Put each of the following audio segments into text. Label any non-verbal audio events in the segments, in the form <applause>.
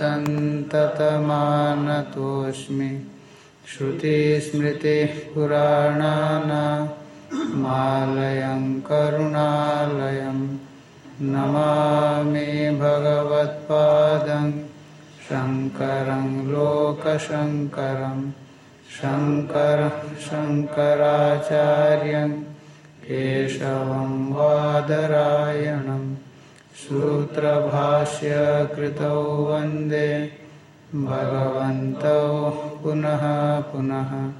सन्ततमानतोऽस्मि श्रुतिस्मृतिपुराणानामालयं करुणालयं। नमामि भगवत्पादं शङ्करं लोकशङ्करं। शङ्कर शङ्कराचार्यं केशवं वादरायणं सूत्रभाष्य कृतौ वंदे। भगवन्तौ पुनः पुनः।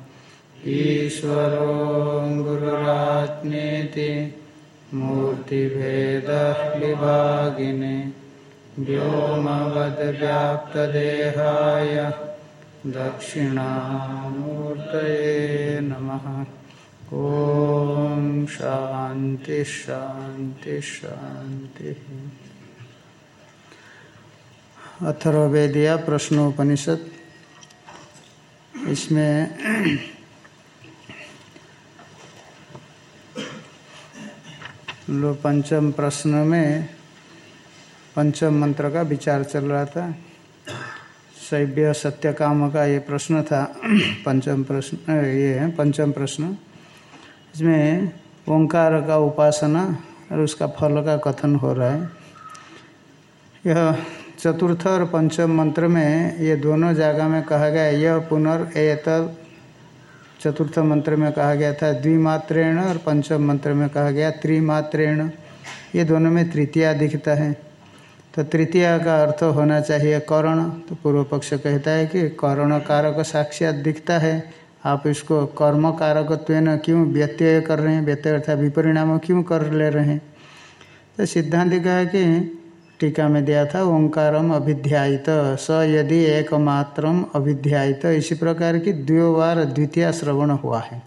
ईश्वरो गुरुरात्मेति मूर्तिभेदविभागिने व्योमवद्व्याप्तदेहाय दक्षिणामूर्तये नमः। ॐ शांति शांति शान्तिः अथर्वेदिया प्रश्नोपनिषद। इसमें लो पंचम प्रश्न में पंचम मंत्र का विचार चल रहा था। शैव्य सत्य काम का ये प्रश्न था। पंचम प्रश्न, ये है, पंचम प्रश्न। इसमें ओंकार का उपासना और उसका फल का कथन हो रहा है। यह चतुर्थ और पंचम मंत्र में ये दोनों जगह में कहा गया यह पुनर् चतुर्थ मंत्र में कहा गया था। द्विमात्रेण और पंचम मंत्र में कहा गया त्रिमात्रेण। ये दोनों में तृतीया दिखता है। तो तृतीया का अर्थ होना चाहिए करण। तो पूर्व पक्ष कहता है कि करण कारक साक्षात दिखता है। आप इसको कर्म कारकत्व क्यों व्यत्यय कर रहे हैं? व्यत्यय अर्थात विपरिणाम क्यों कर ले रहे हैं? तो सिद्धांत कहा कि टीका में दिया था, ओंकारम अभिध्यायित, स यदि एकमात्र अभिध्यायित। इसी प्रकार की द्वियो बार द्वितीय श्रवण हुआ है।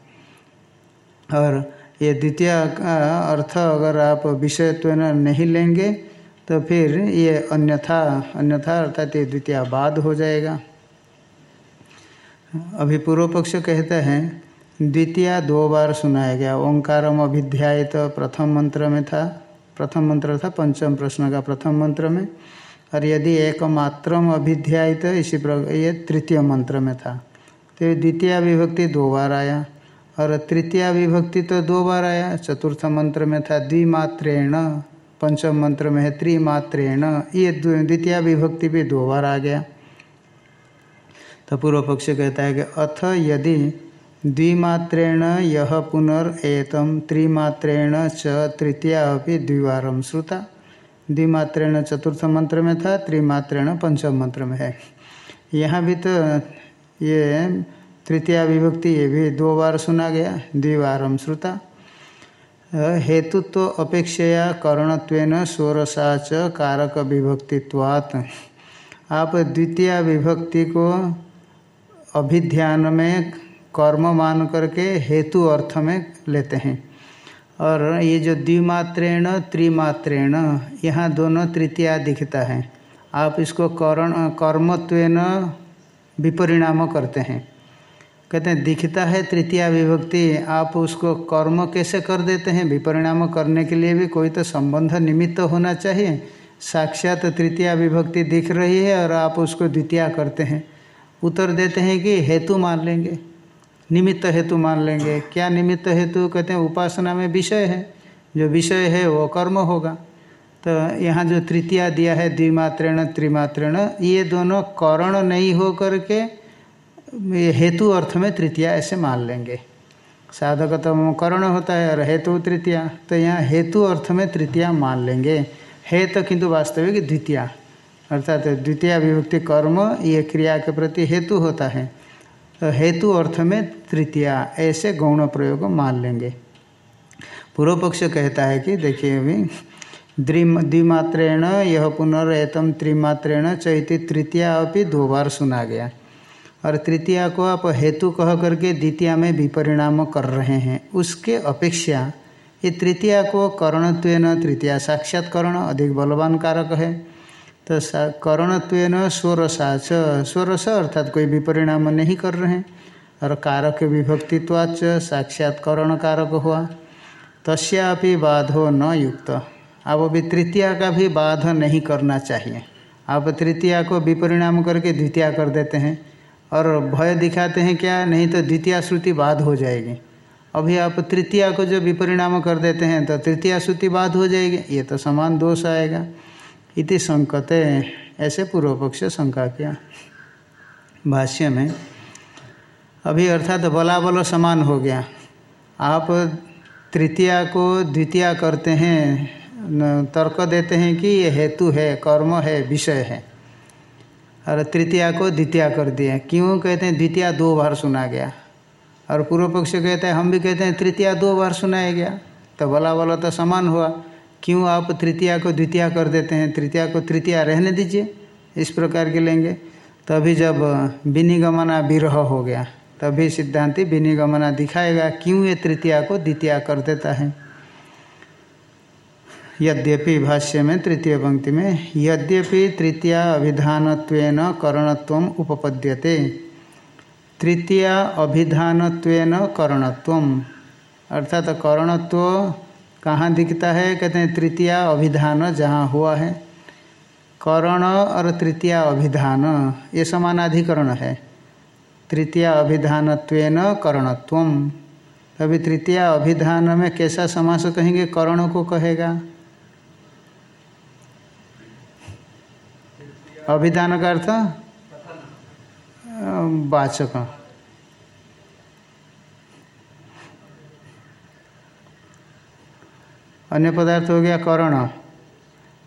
और ये द्वितीय का अर्थ अगर आप विषयत्व नहीं लेंगे तो फिर ये अन्यथा अन्यथा अर्थात ये द्वितीय बाद हो जाएगा। अभी पूर्व पक्ष कहते हैं, द्वितीय दो बार सुनाया गया। ओंकारम अभिध्याय तो प्रथम मंत्र में था। प्रथम मंत्र था, पंचम प्रश्न का प्रथम मंत्र में। और यदि एकमात्रम अभिध्याय तो इसी प्रकार ये तृतीय मंत्र में था। तो द्वितीय विभक्ति दो बार आया। और तृतीय विभक्ति तो दो बार आया। चतुर्थ मंत्र में था, द्विमात्रेण। पंचम मंत्र में है, त्रिमात्रेण। ये द्वितीय विभक्ति भी दो बार आ गया। तो पूर्व पक्ष कहता है कि अथ यदि द्विमात्रेण यह पुनर्एतम त्रिमात्रेण च तृतीया अभी द्विवार श्रुता। द्विमात्रेण चतुर्थ मंत्र में था, त्रिमात्रेण पंचम मंत्र में है। यहाँ भी तो ये तृतीया विभक्ति ये भी दो बार सुना गया द्विवारम श्रुता। हेतुत्व तो अपेक्षया करणत्वेन स्वरसा च कारक विभक्तित्वात्। आप द्वितीय विभक्ति को अभिध्यान में कर्म मान करके हेतु अर्थ में लेते हैं। और ये जो द्विमात्रेण, त्रिमात्रेण, यहाँ दोनों तृतीया दिखता है। आप इसको करण, कर्मत्वेन विपरिणाम करते हैं। कहते हैं, दिखता है तृतीया विभक्ति, आप उसको कर्म कैसे कर देते हैं? विपरिणाम करने के लिए भी कोई तो संबंध निमित्त होना चाहिए। साक्षात तृतीया विभक्ति दिख रही है और आप उसको द्वितीया करते हैं। उत्तर देते हैं कि हेतु मान लेंगे। निमित्त हेतु मान लेंगे। क्या निमित्त हेतु? कहते हैं, उपासना में विषय है। जो विषय है, वो कर्म होगा। तो यहाँ जो तृतीया दिया है, द्विमात्रेण, त्रिमात्रेण, ये दोनों करण नहीं हो करके हेतु अर्थ में तृतीया ऐसे मान लेंगे। साधक तो करण होता है और हेतु तृतीया। तो यहाँ हेतु अर्थ में तृतीया मान लेंगे। है तो किंतु वास्तविक द्वितीया। अर्थात द्वितीय विभक्ति कर्म, ये क्रिया के प्रति हेतु होता है। तो हेतु अर्थ में तृतीया, ऐसे गौण प्रयोग मान लेंगे। पूर्व पक्ष कहता है कि, देखिए अभी द्विमात्रेण, यह पुनर्तम त्रिमात्रेण चैती तृतीया अभी दो बार सुना गया। और तृतीया को आप हेतु कह करके द्वितीया में विपरिणाम कर रहे हैं। उसके अपेक्षा, ये तृतीया को करणत्व तृतीया साक्षात्करण अधिक बलवान कारक है। तो करणत्व स्वरसाच स्वरस अर्थात कोई विपरिणाम नहीं कर रहे हैं। और कारक विभक्तित्वाच साक्षात्करण कारक हुआ। तस्यापि बाधो न युक्त। अब अभी तृतीया का भी बाध नहीं करना चाहिए। आप तृतीया को विपरिणाम करके द्वितीय कर देते हैं। और भय दिखाते हैं क्या? नहीं तो द्वितीय श्रुति बाद हो जाएगी। अभी आप तृतीया को जो विपरिणाम कर देते हैं तो तृतीय श्रुति बाद हो जाएगी। ये तो समान दोष आएगा। इति संकते, ऐसे पूर्व पक्ष शंका किया। भाष्य में, अभी अर्थात तो बला बल समान हो गया। आप तृतीया को द्वितीय करते हैं तर्क देते हैं कि ये हेतु है, कर्म है, विषय है। और तृतीया को द्वितीय कर दिया। क्यों कहते हैं द्वितीय दो बार सुना गया? और पूर्व पक्ष कहते हैं, हम भी कहते हैं तृतीया दो बार सुनाया गया। तो बला बला तो समान हुआ। क्यों आप तृतीया को द्वितीय कर देते हैं? तृतीया को तृतीया रहने दीजिए, इस प्रकार के लेंगे। तभी जब विनिगमना विरह हो गया, तभी सिद्धांति विनिगमना दिखाएगा क्यों ये तृतीया को द्वितीया कर देता है। यद्यपि भाष्य में, तृतीय पंक्ति में, यद्यपि तृतीया अभिधान करणत्व उपपद्यते, तृतीय अभिधान करणत्व अर्थात करणत्व कहाँ दिखता है? कहते हैं, तृतीय अभिधान जहाँ हुआ है। करण और तृतीय अभिधान, ये समानाधिकरण है। तृतीय अभिधान करणत्व। अभी तृतीय अभिधान में कैसा समास कहेंगे? करण को कहेगा। अभिधान का अर्थ? वाचक। अन्य पदार्थ हो गया करण।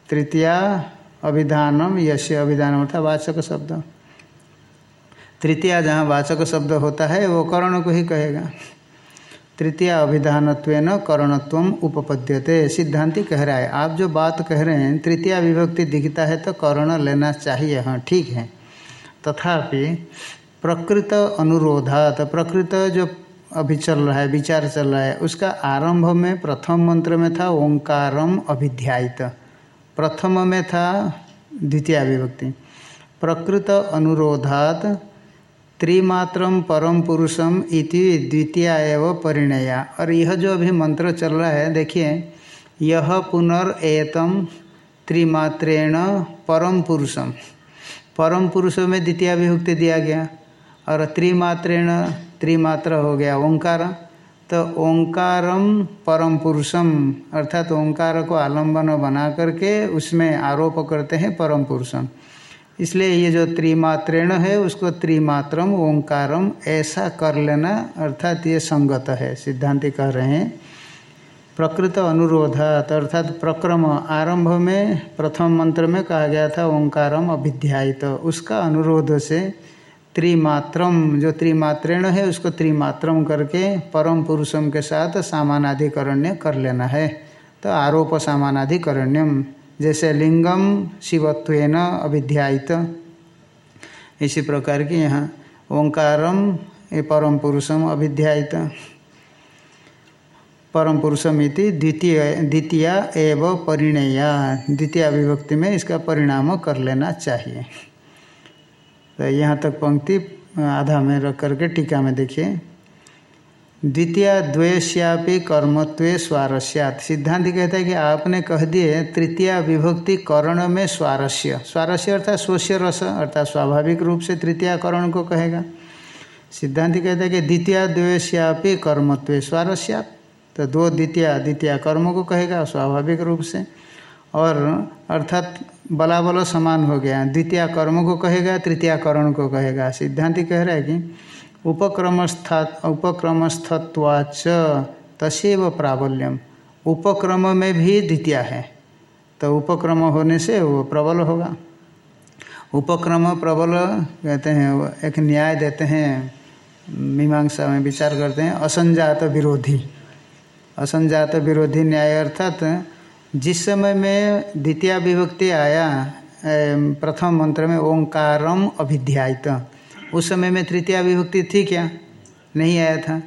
तृतीया अभिधानम यश अभिधानम अर्थात वाचक शब्द। तृतीया जहाँ वाचक शब्द होता है, वो कर्ण को ही कहेगा। तृतीय अभिधानत्व करणत्व उपपद्यते, सिद्धांति कह रहा है। आप जो बात कह रहे हैं, तृतीय विभक्ति दिखता है तो कर्ण लेना चाहिए। हाँ ठीक है। तथापि प्रकृत अनुरोधात, प्रकृत जो अभी चल रहा है, विचार चल रहा है। उसका आरंभ में प्रथम मंत्र में था ओंकारम अभिध्यायित। प्रथम में था द्वितीय विभक्ति प्रकृत अनुरोधात त्रिमात्र परम पुरुषम इति द्वितीय एव परिणया। और यह जो अभी मंत्र चल रहा है, देखिए यह पुनर्एतम त्रिमात्रेण परम पुरुषम। परम पुरुषों में द्वितीय विभक्ति दिया गया। और त्रिमात्रेण, त्रिमात्र हो गया ओंकार। तो ओंकारम परम पुरुषम, अर्थात तो ओंकार को आलंबन बना करके उसमें आरोप करते हैं परम पुरुषम। इसलिए ये जो त्रिमात्रेण है, उसको त्रिमात्रम, ओंकारम, ऐसा कर लेना, अर्थात ये संगत है, सिद्धांति कह रहे हैं। प्रकृत अनुरोधात, अर्थात प्रक्रम आरंभ में, प्रथम मंत्र में कहा गया था, ओंकारम अभिध्यायित। तो उसका अनुरोध से त्रिमात्रम, जो त्रिमात्रेण है, उसको त्रिमात्रम करके परम पुरुषम के साथ सामानाधिकरण्य कर लेना है। तो आरोप सामानाधिकरण्यम, जैसे लिंगम शिवत्वेन अभिध्यायित इसी प्रकार की यहाँ ओंकारम, ये परम पुरुषम अभिध्यायित परम पुरुषम इति द्वितीय, द्वितीया एव परिणया। द्वितीय विभक्ति में इसका परिणाम कर लेना चाहिए। तो यहाँ तक पंक्ति आधा में रख करके टीका में देखिए। द्वितीय द्वयश्यापी कर्मत्व स्वारस्यात। सिद्धांत कहता है कि आपने कह दिए तृतीय विभक्ति कर्ण में स्वारस्य। स्वारस्य अर्थात स्वस्य रस, अर्थात स्वाभाविक रूप से तृतीय कर्ण को कहेगा। सिद्धांत कहता है कि द्वितीय द्वयश्यापी कर्मत्व स्वारस्यात। तो दो द्वितीय द्वितीय कर्म को कहेगा, स्वाभाविक रूप से। और अर्थात बला बल समान हो गया। द्वितीय कर्म को कहेगा, तृतीय करण को कहेगा। सिद्धांति कह रहा है कि उपक्रमस्था, उपक्रमस्थत्वाच तसेव प्राबल्यम। उपक्रम में भी द्वितीय है। तो उपक्रम होने से वो प्रबल होगा। उपक्रम प्रबल कहते हैं एक न्याय देते हैं, मीमांसा में विचार करते हैं, असंजात विरोधी। असंजात विरोधी न्याय अर्थात जिस समय में द्वितीय विभक्ति आया प्रथम मंत्र में ओंकारम अभिध्यायित। उस समय में तृतीय विभक्ति थी क्या? नहीं आया था।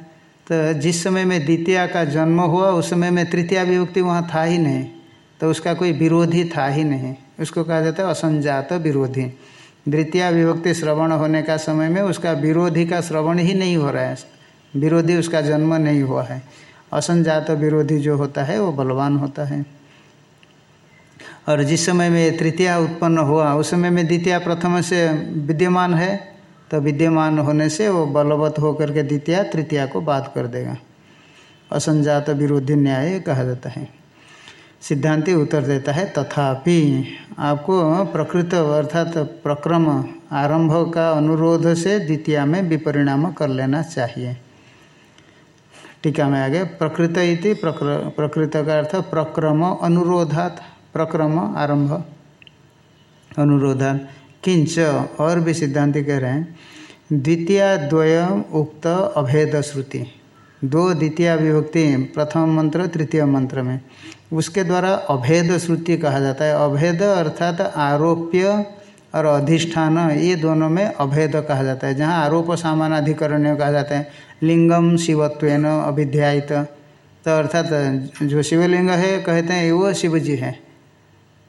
तो जिस समय में द्वितीय का जन्म हुआ, उस समय में तृतीय विभक्ति वहाँ था ही नहीं। तो उसका कोई विरोधी था ही नहीं। उसको कहा जाता है असंजात विरोधी। द्वितीय विभक्ति श्रवण होने का समय में उसका विरोधी का श्रवण ही नहीं हो रहा है। विरोधी उसका जन्म नहीं हुआ है। असंजात विरोधी जो होता है, वो बलवान होता है। और जिस समय में तृतीया उत्पन्न हुआ, उस समय में द्वितीय प्रथम से विद्यमान है तो विद्यमान होने से वो बलवत होकर के द्वितीय, तृतीया को बात कर देगा। असंजात विरोधी न्याय कहा जाता है। सिद्धांति उत्तर देता है, तथापि आपको प्रकृत अर्थात प्रक्रम आरंभ का अनुरोध से द्वितीय में विपरिणाम कर लेना चाहिए। टीका में आगे, प्रकृत इति प्रकृत का अर्थ प्रक्रम अनुरोधात प्रक्रम, आरंभ अनुरोधात किंच, और भी सिद्धांति कह रहे हैं। द्वितीय द्वय उक्त अभेद श्रुति। दो द्वितीय विभक्ति प्रथम मंत्र, तृतीय मंत्र में। उसके द्वारा अभेद श्रुति कहा जाता है। अभेद अर्थात आरोप्य और अधिष्ठान, ये दोनों में अभेद कहा जाता है। जहाँ आरोप सामान अधिकरण कहा जाता है। लिंगम शिवत्वेन अभिध्यायित। तो अर्थात जो शिवलिंग है, कहते हैं, वो शिव जी है।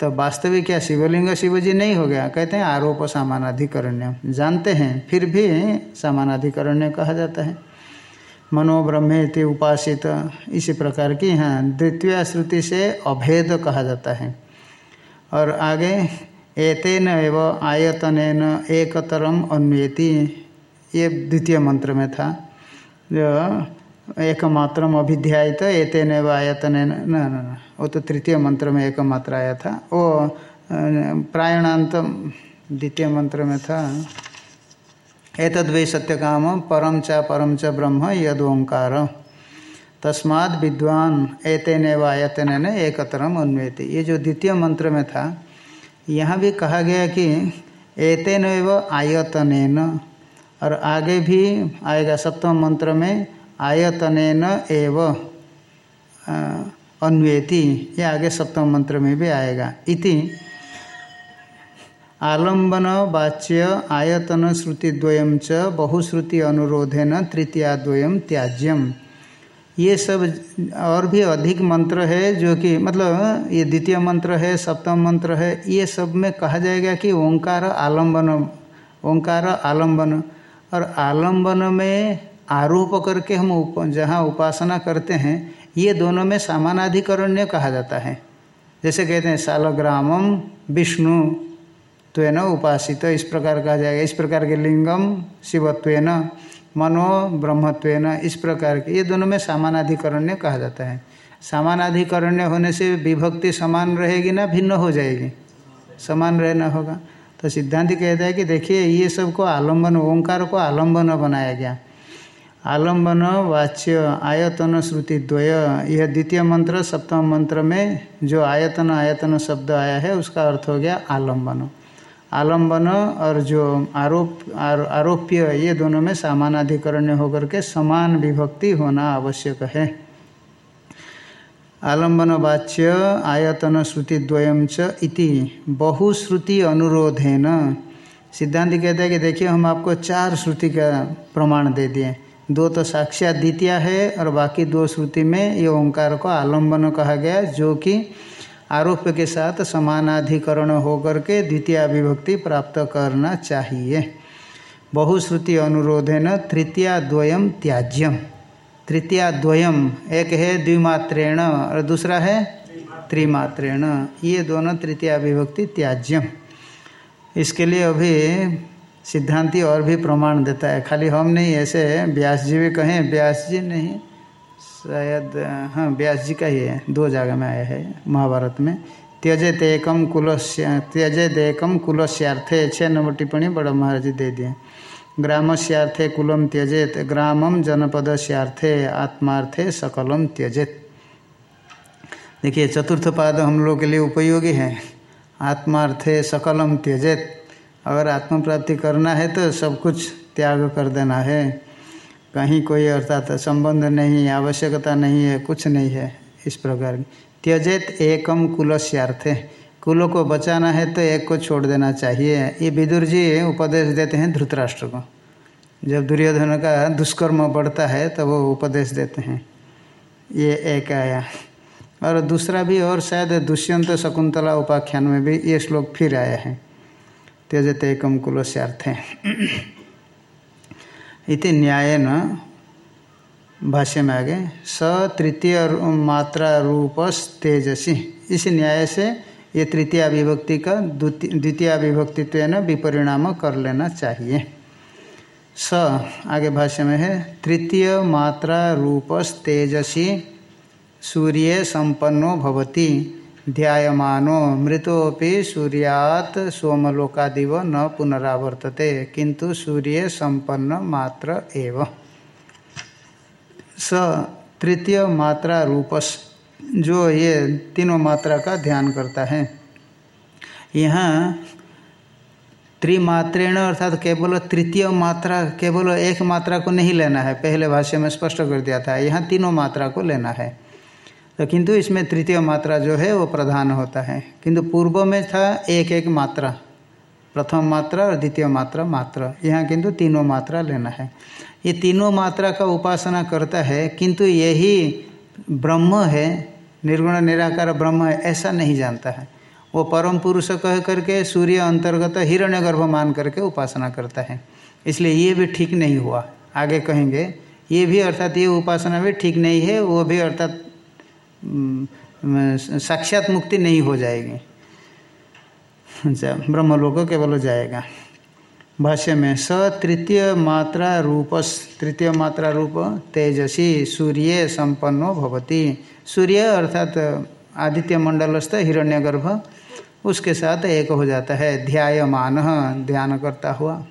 तो वास्तविक क्या शिवलिंग शिव जी नहीं हो गया। कहते हैं आरोप सामानाधिकरण्य। जानते हैं, फिर भी सामानाधिकरण्य कहा जाता है। मनोब्रह्मेति उपासित, इसी प्रकार की यहाँ द्वितीय श्रुति से अभेद कहा जाता है। और आगे, एतेन एव आयतन एकतरम अन्वेति, ये द्वितीय मंत्र में था। जो एक मात्रम अभिध्यायित एतेन आयतन न न वो तो तृतीय मंत्र में एक मात्रा आया था। वो प्रायणांत द्वितीय मंत्र में था। एतद वै सत्य काम परम च परम च ब्रह्म यद ओंकार तस्माद विद्वान एतेन आयतन एकतरम अन्वेति। ये जो द्वितीय मंत्र में था, यहाँ भी कहा गया कि एतेन आयतन और आगे भी आएगा सप्तम मंत्र में आयतन एव अन्वेति। ये आगे सप्तम मंत्र में भी आएगा। इति, आलंबन, वाच्य, आयतन श्रुति द्वयम च, बहुश्रुति अनुरोधेन तृतीयाद्वयम त्याज्यम। ये सब और भी अधिक मंत्र है जो कि मतलब ये द्वितीय मंत्र है, सप्तम मंत्र है, ये सब में कहा जाएगा कि ओंकार आलंबन ओंकार आलंबन। और आलंबन में आरोप करके हम उप, जहाँ उपासना करते हैं ये दोनों में समानाधिकरण्य कहा जाता है। जैसे कहते हैं सालग्रामम विष्णु त्वेन उपासित इस प्रकार कहा जाएगा। इस प्रकार के लिंगम शिवत्वेन मनो ब्रह्मत्वेन इस प्रकार के ये दोनों में समानाधिकरण्य कहा जाता है। समानाधिकरण्य होने से विभक्ति समान रहेगी ना भिन्न हो जाएगी? समान रहना होगा। तो सिद्धांत कहता है कि देखिए ये सबको आलंबन ओंकार को आलंबन बनाया गया। आलंबन, वाच्य, आयतन, श्रुति, द्वय। यह द्वितीय मंत्र, सप्तम मंत्र में जो आयतन आयतन शब्द आया है, उसका अर्थ हो गया आलंबन। आलंबन और जो आरोप आरोप्य, ये दोनों में समानाधिकरण्य होकर के समान विभक्ति होना आवश्यक है। आलंबन, वाच्य, आयतन, श्रुति द्वयम च इति। बहुश्रुति अनुरोधेन। सिद्धांत कहते हैं कि देखिए, हम आपको चार श्रुति का प्रमाण दे दिए। दो तो साक्षात द्वितीय है और बाकी दो श्रुति में ये ओंकार को आलंबन कहा गया जो कि आरोप के साथ समानाधिकरण होकर के द्वितीय विभक्ति प्राप्त करना चाहिए। बहुश्रुति अनुरोधेन तृतीय द्वयम त्याज्यम तृतीय द्वयम एक है द्विमात्रेण और दूसरा है त्रिमात्रेण। ये दोनों तृतीय विभक्ति त्याज्यम इसके लिए अभी सिद्धांति और भी प्रमाण देता है। खाली हम नहीं, ऐसे व्यास जी भी कहें व्यास जी नहीं, शायद हाँ व्यास जी का ही है, दो जगह में आया है महाभारत में। त्यजेत एकम कुलस्य त्यजेत एकम कुलस्यार्थे छः नंबर टिप्पणी बड़ा महाराज जी दे दिए। ग्राम स्यार्थे कुलम त्यजेत, ग्रामम जनपद स्यार्थे आत्मार्थे सकलम त्यजेत। देखिए, चतुर्थ पाद हम लोग के लिए उपयोगी है। आत्मार्थे सकलम त्यजेत। अगर आत्म प्राप्ति करना है तो सब कुछ त्याग कर देना है। कहीं कोई अर्थात संबंध नहीं, आवश्यकता नहीं है, कुछ नहीं है इस प्रकार। की त्यजेत एकम कुलस्यार्थे। कुलों को बचाना है तो एक को छोड़ देना चाहिए। ये विदुर जी उपदेश देते हैं धृतराष्ट्र को। जब दुर्योधन का दुष्कर्म बढ़ता है तो वो उपदेश देते हैं। ये एक आया। और दूसरा भी, और शायद दुष्यंत शकुंतला उपाख्यान में भी ये श्लोक फिर आया है। त्यजत एकम कुलस्यार्थे। इति न्याय न भाष्य में आगे स तृतीय मात्रा रूप तेजसी इस न्याय से ये तृतीय विभक्ति का द्वितीय विभक्तित्व विपरिणाम कर लेना चाहिए। स आगे भाष्य में है, तृतीय मात्रा रूपस तेजसी सूर्य संपन्नो भवति। ध्यायमानो मृतोपि सूर्यात सोमलोकादिव न पुनरावर्तते किंतु सूर्य संपन्न मात्र एव। स तृतीय मात्रा रूपस, जो ये तीनों मात्रा का ध्यान करता है। यहाँ त्रिमात्रेण, अर्थात केवल तृतीय मात्रा, केवल एक मात्रा को नहीं लेना है, पहले भाष्य में स्पष्ट कर दिया था, यहाँ तीनों मात्रा को लेना है। तो किंतु इसमें तृतीय मात्रा जो है, वो प्रधान होता है। किंतु पूर्व में था एक एक मात्रा। प्रथम मात्रा और द्वितीय मात्रा मात्रा। यहाँ किंतु तीनों मात्रा लेना है। ये तीनों मात्रा का उपासना करता है, किंतु यही ब्रह्म है, निर्गुण निराकार ब्रह्म है, ऐसा नहीं जानता है। वो परम पुरुष कह करके सूर्य अंतर्गत हिरण्य गर्भ मान करके उपासना करता है। इसलिए ये भी ठीक नहीं हुआ। आगे कहेंगे, ये भी अर्थात ये उपासना भी ठीक नहीं है, वो भी अर्थात साक्षात मुक्ति नहीं हो जाएगी। अच्छा ब्रह्मलोक केवल जाएगा। भाष्य में, स तृतीय मात्रा रूपस, तृतीय मात्रा रूप तेजसी, सूर्य संपन्नो भवती। सूर्य अर्थात आदित्य मंडलस्थ हिरण्यगर्भ, उसके साथ एक हो जाता है, ध्यायमान ध्यान करता हुआ।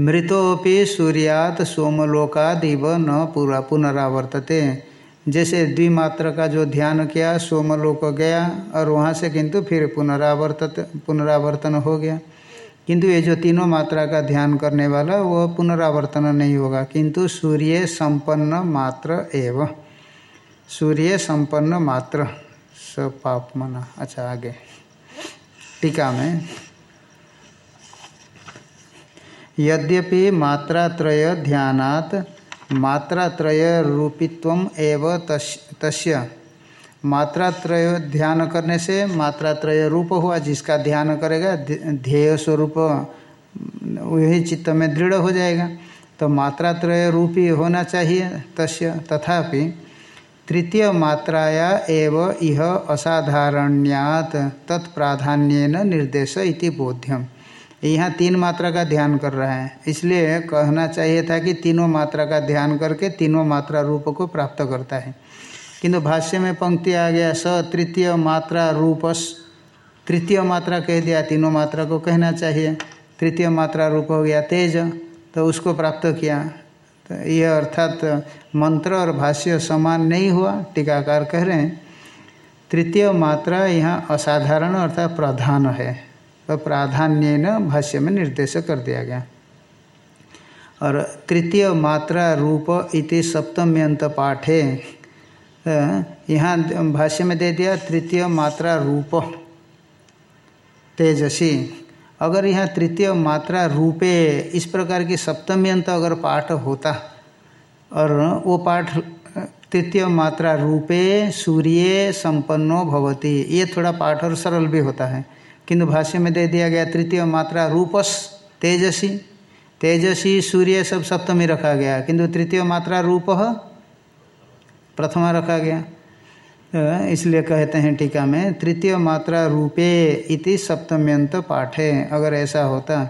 मृतोपि सूर्यात सोमलोकादिव न पूरा, पुनरावर्तते। जैसे द्विमात्र का जो ध्यान किया, सोमलोक गया और वहाँ से किंतु फिर पुनरावर्त पुनरावर्तन हो गया। किंतु ये जो तीनों मात्रा का ध्यान करने वाला वह पुनरावर्तन नहीं होगा। किंतु सूर्य संपन्न मात्र एव। सूर्य संपन्न मात्र। स पाप मना अच्छा आगे। टीका में। यद्यपि मात्रात्रय ध्यानात् मात्रात्रय रूपित्व एव तस्य। मात्रात्रय ध्यान करने से मात्रात्रय रूप हुआ, जिसका ध्यान करेगा ध्येय स्वरूप वही चित्त में दृढ़ हो जाएगा। तो मात्रात्रय रूपी होना चाहिए तस्य। तथापि तृतीय मात्राया एव इह असाधारण्यात तत्प्राधान्यन निर्देश इति बोध्यम। यहाँ तीन मात्रा का ध्यान कर रहा है। इसलिए कहना चाहिए था कि तीनों मात्रा का ध्यान करके तीनों मात्रा रूप को प्राप्त करता है। किंतु भाष्य में पंक्ति आ गया, स तृतीय मात्रा रूपस। तृतीय मात्रा कह दिया, तीनों मात्रा को कहना चाहिए। तृतीय मात्रा रूप हो गया, तेज तो उसको प्राप्त किया। तो यह अर्थात मंत्र और भाष्य समान नहीं हुआ, टीकाकार कह रहे हैं। तृतीय मात्रा यहाँ असाधारण अर्थात प्रधान है। प्राधान्य भाष्य में निर्देश कर दिया गया। और तृतीय मात्रा रूप इति सप्तम्यंत पाठ यहाँ भाष्य में दे दिया तृतीय मात्रा रूप। तेजसी, अगर यहाँ तृतीय मात्रा रूपे इस प्रकार की सप्तमी अंत अगर पाठ होता, और वो पाठ तृतीय मात्रा रूपे सूर्य संपन्नो भवती, ये थोड़ा पाठ और सरल भी होता है। किंतु भाष्य में दे दिया गया तृतीय मात्रा रूपस, तेजसी। तेजसी, सूर्य सब सप्तमी रखा गया। किंतु तृतीय मात्रा रूप प्रथमा रखा गया। इसलिए कहते हैं टीका में, तृतीय मात्रा रूपे इति सप्तम्यंत पाठ। अगर ऐसा होता,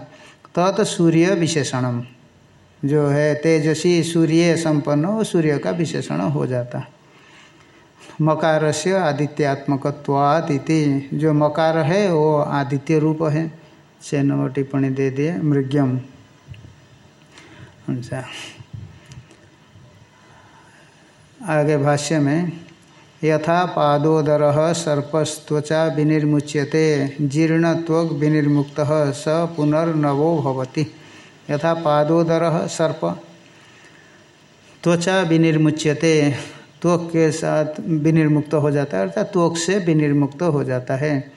तत् तो सूर्य विशेषणम। जो है तेजसी, सूर्य संपन्न, वो सूर्य का विशेषण हो जाता। मकार से आदित्यात्मकवात इति जो मकार है, वो आदित्य रूप है। छः नंबर टिप्पणी दे दिए, मृग्यम। अच्छा। आगे भाष्य में, यथा पादोदर सर्पस्त्वचा विनिर्मुच्यते, जीर्णत्वग विनिर्मुक्त, स पुनर्नवो भवति। यथा पादोदर सर्प, त्वचा विनिर्मुच्यते त्वक के साथ विनिर्मुक्त हो जाता है, अर्थात त्वक से विनिर्मुक्त हो जाता है।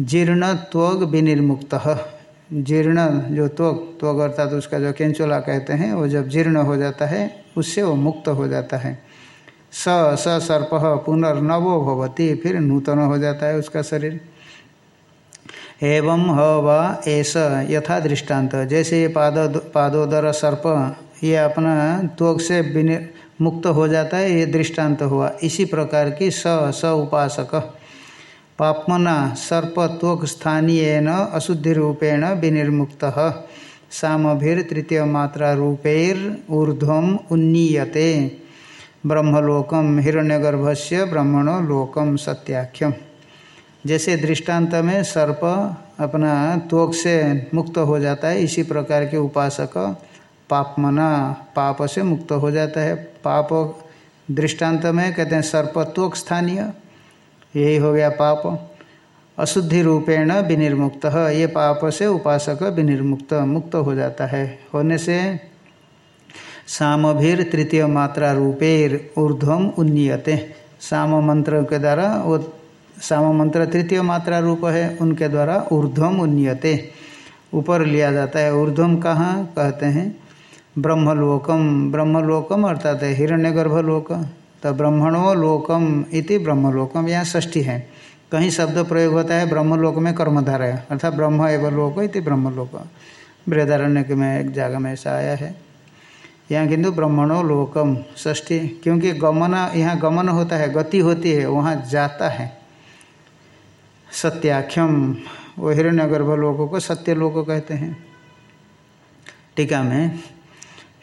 जीर्ण त्वग विनिर्मुक्त। जीर्ण जो त्वक त्वग अर्थात उसका जो केंचोला कहते हैं, वो जब जीर्ण हो जाता है, उससे वो मुक्त हो जाता है। स स सर्प, पुनर्नवो भवती, फिर नूतन हो जाता है उसका शरीर। एवं ह व ऐस यथा दृष्टांत। जैसे ये पाद, पादोदर सर्प, ये अपना त्वक से मुक्त हो जाता है, ये दृष्टांत हुआ। इसी प्रकार की स स उपासक। पापमना सर्पत्वक स्थानीय न अशुद्धि रूपेण विनिर्मुक्त। सामभिर तृतीय मात्रा रूपेर ऊर्ध्वम उन्नीयते। ब्रह्मलोकम हिरण्यगर्भ से ब्रह्मणो लोकम सत्याख्यम। जैसे दृष्टांत में सर्प अपना त्वक से मुक्त हो जाता है, इसी प्रकार के उपासक पापमना पाप से मुक्त हो जाता है। पाप दृष्टांत में कहते हैं सर्पत्वक स्थानीय यही हो गया पाप। अशुद्धि रूपेण विनिर्मुक्त, ये पाप से उपासक विनिर्मुक्त, मुक्त हो जाता है। होने से सामभीर तृतीय मात्रा रूपेर ऊर्ध्वम उन्नीयते। साम मंत्र के द्वारा वो साम मंत्र तृतीय मात्रा रूप है, उनके द्वारा ऊर्ध्वम उन्नीयते। ऊपर लिया जाता है ऊर्ध्वम कहाँ? कहते हैं ब्रह्मलोकम ब्रह्मलोकम अर्थात हिरण्य गर्भलोक तो ब्रह्मणो लोकम इति ब्रह्मलोकम, यहाँ षष्ठी है। कहीं शब्द प्रयोग होता है ब्रह्मलोक में कर्मधारय, अर्थात ब्रह्म एवं लोक इति ब्रह्मलोक। बृहदारण्य में एक जगह में ऐसा आया है। यहाँ किंतु ब्रह्मणो लोकम, षष्ठी, क्योंकि गमन, यहाँ गमन होता है, गति होती है, वहाँ जाता है। सत्याख्यम, वो हिरण्य गर्भलोकों को सत्य लोक कहते हैं। टीका में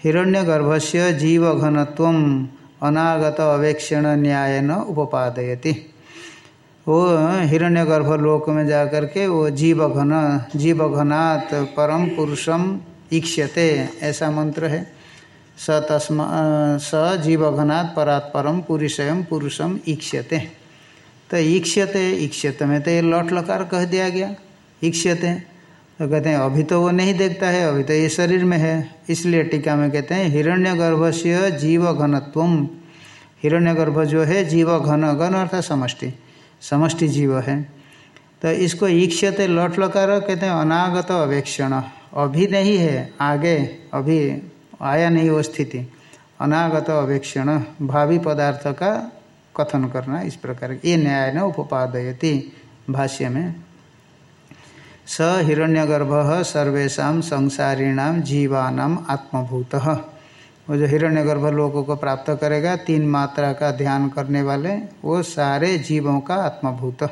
हिरण्यगर्भ से जीव घनत्व अनागत अवेक्षण न्याय न उपादयति वो हिरण्यगर्भ लोक में जाकर के वो जीव घन जीव घनात् परम पुरुषम ईक्षते ऐसा मंत्र है। स तस्म, स जीव घनात् परात् परम पुरुषयम पुरुषम ईक्षते तो ईक्षते ईक्षते में तो लौट लकार कह दिया गया। ईक्षते तो कहते हैं, अभी तो वो नहीं देखता है, अभी तो ये शरीर में है। इसलिए टीका में कहते हैं हिरण्य गर्भ से जीव घनत्व हिरण्य गर्भ जो है जीव घन घन अर्थात समष्टि। समष्टि जीव है। तो इसको ईक्षते लौट लकार कहते हैं, अनागत अवेक्षण। अभी नहीं है, आगे, अभी आया नहीं वो स्थिति। अनागत अवेक्षण, भावी पदार्थ का कथन करना इस प्रकार। ये न्याय न उपादयती भाष्य में। स हिरण्यगर्भ सर्वेशा संसारीणाम जीवानाम आत्मभूत। वो जो हिरण्यगर्भ लोगों को प्राप्त करेगा, तीन मात्रा का ध्यान करने वाले, वो सारे जीवों का आत्मभूत।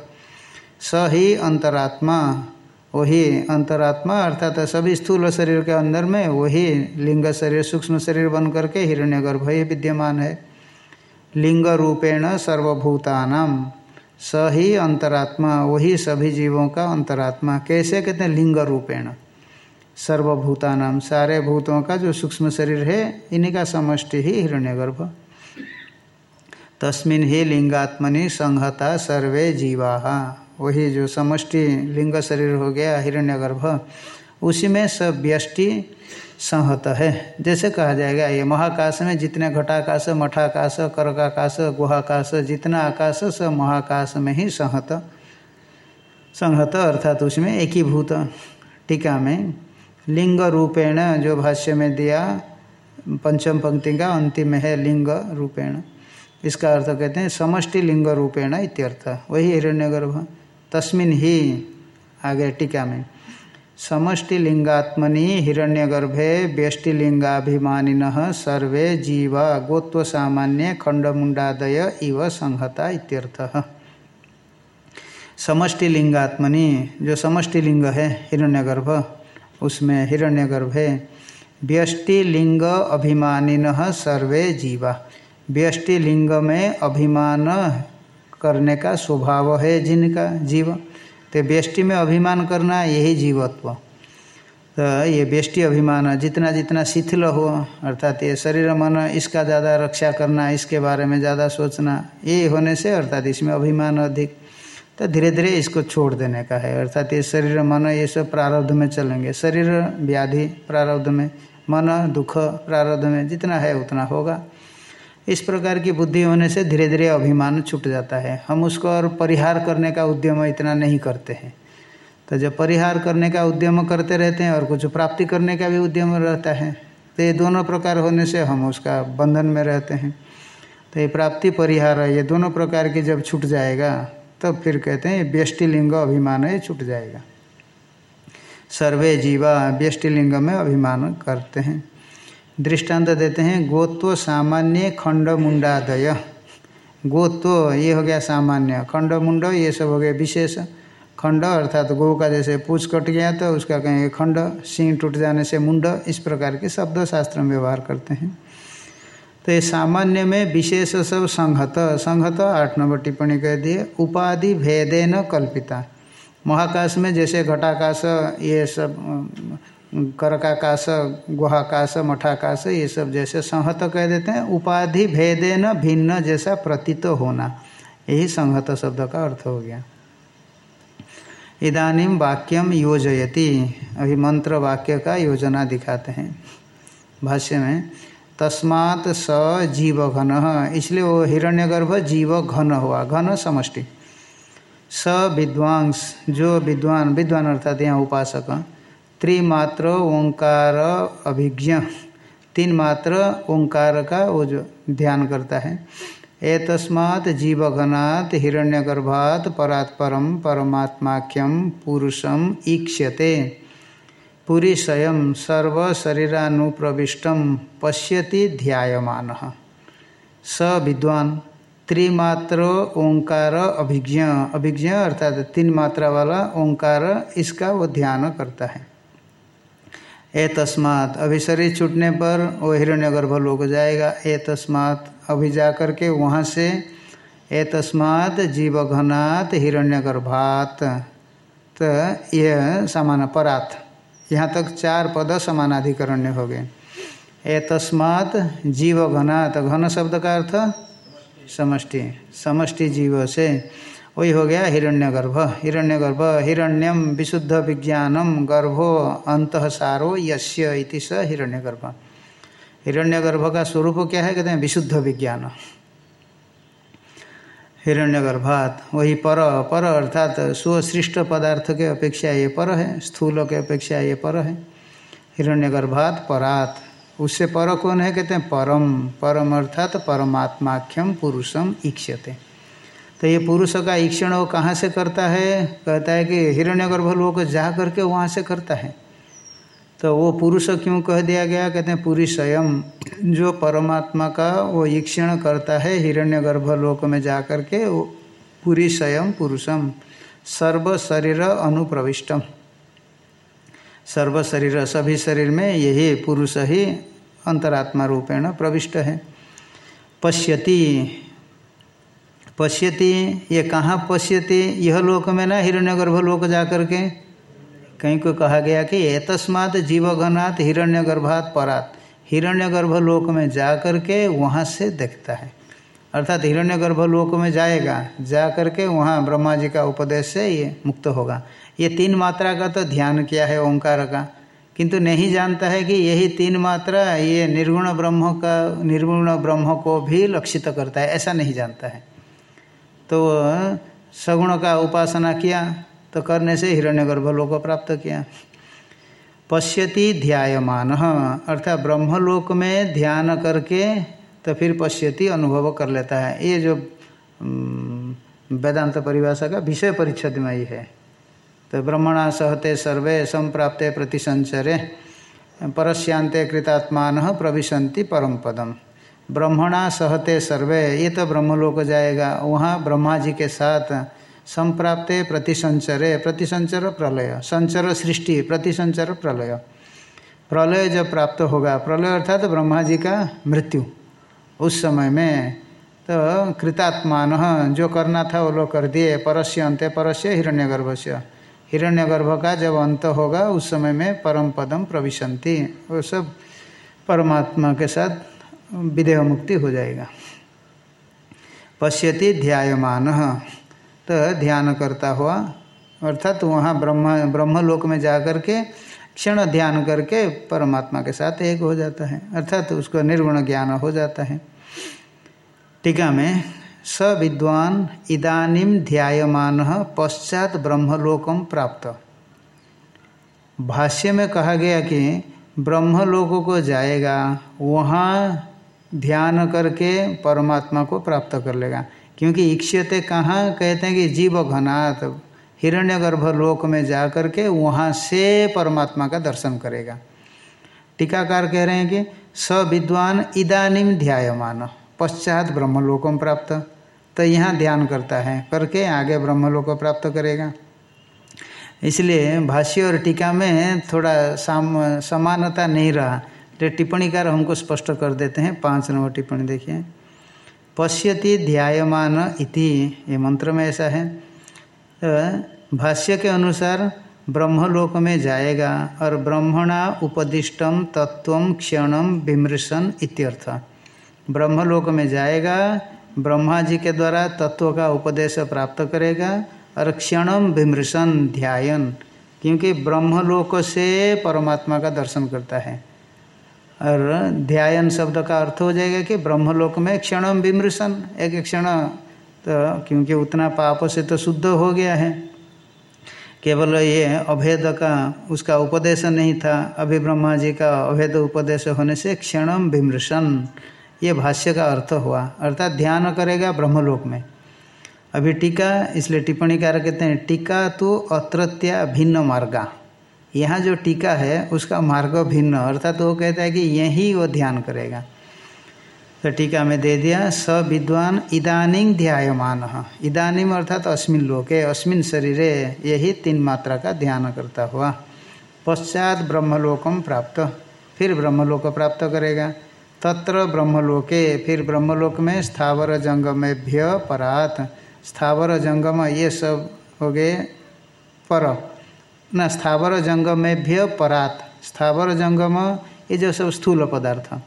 स ही अंतरात्मा वही अंतरात्मा, अर्थात सभी स्थूल शरीर के अंदर में वही लिंग शरीर, सूक्ष्म शरीर बन करके हिरण्यगर्भ ही विद्यमान है। लिंग रूपेण सर्वभूतानाम स ही अंतरात्मा, वही सभी जीवों का अंतरात्मा। कैसे कहते हैं? लिंग रूपेण। सर्वभूता नाम सारे भूतों का जो सूक्ष्म शरीर है, इन्हीं का समष्टि ही हिरण्यगर्भ। तस्मिन ही लिंगात्मनि संहता सर्वे जीवा। वही जो समष्टि लिंग शरीर हो गया, हिरण्यगर्भ, उसी में सब व्यष्टि संहत है। जैसे कहा जाएगा, ये महाकाश में जितने घटाकाश, मठाकाश, करकाकाश, गुहाकाश, जितना आकाश सब महाकाश में ही संहत संहत अर्थात उसमें एक ही भूत टीका में लिंग रूपेण जो भाष्य में दिया, पंचम पंक्ति का अंतिम है लिंग रूपेण। इसका अर्थ कहते हैं समष्टि लिंग रूपेण इत्यर्थ। वही हिरण्यगर्भ। तस्मिन ही आगे टीका में समष्टिलिंगात्मनि हिरण्यगर्भे व्यष्टिलिंगाभिमानिन सर्वे जीवा गोत्व सामान्य खंडमुंडादय इव संहता इत्यर्थः। समष्टिलिंगात्मनि जो समष्टिलिंग है, हिरण्यगर्भ, उसमें हिरण्यगर्भ व्यष्टिलिंग अभिमानिन सर्वे जीवा। व्यष्टिलिंग में अभिमान करने का स्वभाव है जिनका, जीव। तो व्यष्टि में अभिमान करना यही जीवत्व। तो ये व्यष्टि अभिमान, जितना जितना शिथिल हो, अर्थात ये शरीर मन, इसका ज़्यादा रक्षा करना, इसके बारे में ज़्यादा सोचना, ये होने से अर्थात इसमें अभिमान अधिक। तो धीरे धीरे इसको छोड़ देने का है। अर्थात ये शरीर, मन, ये सब प्रारब्ध में चलेंगे। शरीर व्याधि प्रारब्ध में, मन, दुख प्रारब्ध में, जितना है उतना होगा। इस प्रकार की बुद्धि होने से धीरे धीरे अभिमान छूट जाता है। हम उसको और परिहार करने का उद्यम इतना नहीं करते हैं। तो जब परिहार करने का उद्यम करते रहते हैं और कुछ प्राप्ति करने का भी उद्यम रहता है तो ये दोनों प्रकार होने से हम उसका बंधन में रहते हैं। तो ये प्राप्ति, परिहार ये दोनों प्रकार की जब छूट जाएगा, तब तो फिर कहते हैं व्यष्टि लिंग अभिमान ये छूट जाएगा। सर्वे जीवा व्यष्टि लिंग में अभिमान करते हैं। दृष्टांत देते हैं, गोत्व सामान्य खंड मुंडादय गो तो ये हो गया सामान्य। खंड मुंड ये सब हो गया विशेष। खंड, अर्थात गो का जैसे पूछ कट गया तो उसका कहेंगे खंड, सिंह टूट जाने से मुंड, इस प्रकार के शब्द शास्त्र में व्यवहार करते हैं। तो ये सामान्य में विशेष सब संहत। संहत, आठ नंबर टिप्पणी कह दिए, उपाधि भेदे न कल्पिता। महाकाश में जैसे घटाकाश, ये सब करकाकाश, गुहाकाश, मठाकाश, ये सब जैसे संहत कह देते हैं। उपाधि भेदे न भिन्न जैसा प्रतीत होना। यही संहत शब्द का अर्थ हो गया। इदानीम वाक्यम योजयति। अभी मंत्र वाक्य का योजना दिखाते हैं। भाष्य में, तस्मात् स जीव घन इसलिए वो हिरण्यगर्भ जीव घन हुआ। घन समष्टि। स विद्वांस, जो विद्वान विद्वान अर्थात यहाँ उपासक त्रिमात्र ओंकार अभिज्ञ। तीन मात्र ओंकार का वो जो ध्यान करता है। एतस्मात् जीवघनात् हिरण्यगर्भात् परात्परम परमात्माख्यम पुरुषम ईक्ष्यते। पुरीशयम सर्वशरीरानुप्रविष्टम पश्यति ध्यायमान। स विद्वान, त्रिमात्र ओंकार अभिज्ञ। अभिज्ञ अर्थात तीन मात्रा वाला ओंकार इसका वो ध्यान करता है। ए तस्मात। अभी शरीर छूटने पर वो हिरण्य हिरण्यगर्भ लोग जाएगा। ए तस्मात। अभी जा कर के वहाँ से ए तस्मात जीव जीवघनात हिरण्यगर्भात। तो यह समान परात। यहाँ तक चार पद समानाधिकरण्य हो गए। ए तस्मात जीव घनात घन शब्द का अर्थ? समष्टि। समष्टि जीव से वही हो गया हिरण्यगर्भ। हिरण्यगर्भ, हिरण्यम विशुद्ध विज्ञानम गर्भो अंत सारो यस्य इति स हिरण्यगर्भ। हिरण्यगर्भ का स्वरूप क्या है? कहते हैं विशुद्ध विज्ञान। हिरण्यगर्भात, वही पर पर अर्थात स्वसृष्ट पदार्थ के अपेक्षा ये पर है, स्थूल के अपेक्षा ये पर है। हिरण्यगर्भात, परात, उससे पर कौन है? कहते हैं परम। परम अर्थात परमात्माख्यम पुरुषम ईक्षते तो ये पुरुष का ईक्षण वो कहाँ से करता है? कहता है कि हिरण्यगर्भ लोग जा करके वहाँ से करता है। तो वो पुरुष क्यों कह दिया गया? कहते हैं, पुरी स्वयं जो परमात्मा का वो ईक्षण करता है हिरण्यगर्भ लोक में जा कर के वो पूरी स्वयं पुरुषम, सर्व शरीर अनुप्रविष्टम। सर्व शरीर, सभी शरीर में यही पुरुष ही अंतरात्मा रूपेण प्रविष्ट है। पश्यति पश्यति, ये कहाँ पश्यति? यह लोक में ना, हिरण्यगर्भ लोक जा कर के। कहीं को कहा गया कि एतस्मात जीवघनात् हिरण्यगर्भात परात। हिरण्यगर्भ लोक में जा कर के वहाँ से देखता है। अर्थात हिरण्यगर्भ लोक में जाएगा जा कर के वहाँ ब्रह्मा जी का उपदेश से ये मुक्त होगा। ये तीन मात्रा का तो ध्यान किया है ओंकार का। किंतु नहीं जानता है कि यही तीन मात्रा ये निर्गुण ब्रह्म का, निर्गुण ब्रह्म को भी लक्षित करता है, ऐसा नहीं जानता है। तो सगुण का उपासना किया तो करने से हिरण्यगर्भ लोक प्राप्त किया। पश्यति ध्यायमान, अर्थात ब्रह्मलोक में ध्यान करके तो फिर पश्यति अनुभव कर लेता है। ये जो वेदांत परिभाषा का विषय परिच्छद में ही। है तो ब्रह्मणा सहते सर्वे संप्राप्ते प्रतिसंचरे परस्यांते कृतात्मान प्रविशंति परम पदम ब्रह्मणा सहते सर्वे, ये तो ब्रह्मलोक जाएगा। वहाँ ब्रह्मा जी के साथ संप्राप्ते प्रतिसंचरे, प्रतिसंचर प्रलय, संचर सृष्टि, प्रतिसंचर प्रलय। प्रलय जब प्राप्त होगा, प्रलय अर्थात तो ब्रह्मा जी का मृत्यु। उस समय में तो कृतात्मान जो करना था वो लोग कर दिए, परस्य अंत्य, परस्य हिरण्यगर्भ से हिरण्यगर्भ का जब अंत होगा, उस समय में परम पदम प्रविशंति। वो सब परमात्मा के साथ विदेह मुक्ति हो जाएगा। पश्यति ध्यायमान। तो ध्यान करता हुआ, अर्थात तो वहाँ ब्रह्म, ब्रह्मलोक में जा कर के क्षण ध्यान करके परमात्मा के साथ एक हो जाता है। अर्थात तो उसको निर्गुण ज्ञान हो जाता है। टीका में स विद्वान इदानीम ध्यायमान पश्चात ब्रह्मलोकम प्राप्त। भाष्य में कहा गया कि ब्रह्मलोक को जाएगा, वहाँ ध्यान करके परमात्मा को प्राप्त कर लेगा। क्योंकि इक्षते कहाँ कहते हैं कि जीव घनात, हिरण्यगर्भ लोक में जा कर के वहाँ से परमात्मा का दर्शन करेगा। टीकाकार कह रहे हैं कि स विद्वान इदानीम ध्यायमान, पश्चात ब्रह्मलोकम प्राप्त। तो यहाँ ध्यान करता है, करके आगे ब्रह्मलोक प्राप्त करेगा। इसलिए भाष्य और टीका में थोड़ा साम, समानता नहीं रहा। तो टिप्पणीकार हमको स्पष्ट कर देते हैं। पाँच नंबर टिप्पणी देखिए। पश्यति ध्यायमान इति, ये मंत्र में ऐसा है। तो भाष्य के अनुसार ब्रह्मलोक में जाएगा और ब्रह्मणा उपदिष्टम तत्व क्षणम विमृशन इत्यर्थ। ब्रह्मलोक में जाएगा, ब्रह्मा जी के द्वारा तत्व का उपदेश प्राप्त करेगा और क्षणम विमृशन ध्यान क्योंकि ब्रह्मलोक से परमात्मा का दर्शन करता है। और ध्यान शब्द का अर्थ हो जाएगा कि ब्रह्मलोक में क्षणम विमृशन, एक क्षण तो क्योंकि उतना पाप से तो शुद्ध हो गया है। केवल ये अभेद का, उसका उपदेश नहीं था। अभी ब्रह्मा जी का अभेद उपदेश होने से क्षणम विमृशन, ये भाष्य का अर्थ हुआ। अर्थात ध्यान करेगा ब्रह्मलोक में। अभी टीका, इसलिए टिप्पणी कार कहते हैं, टीका तो अत्रत्या भिन्न मार्गा। यहाँ जो टीका है, उसका मार्ग भिन्न, अर्थात तो वो कहता है कि यही वो ध्यान करेगा। तो टीका में दे दिया स विद्वान इदानीं ध्यायमान। इदानीम अर्थात अस्मिन लोके, अस्मिन शरीरे यही तीन मात्रा का ध्यान करता हुआ। पश्चात ब्रह्मलोकम प्राप्त। फिर ब्रह्मलोक प्राप्त करेगा। तत्र ब्रह्मलोके, फिर ब्रह्मलोक में स्थावर जंगमेभ्य परात। स्थावर जंगम ये सब हो गए पर। न स्थावर जंगमेभ्य परात। स्थावर जंगम, ये जो सब स्थूल पदार्थ।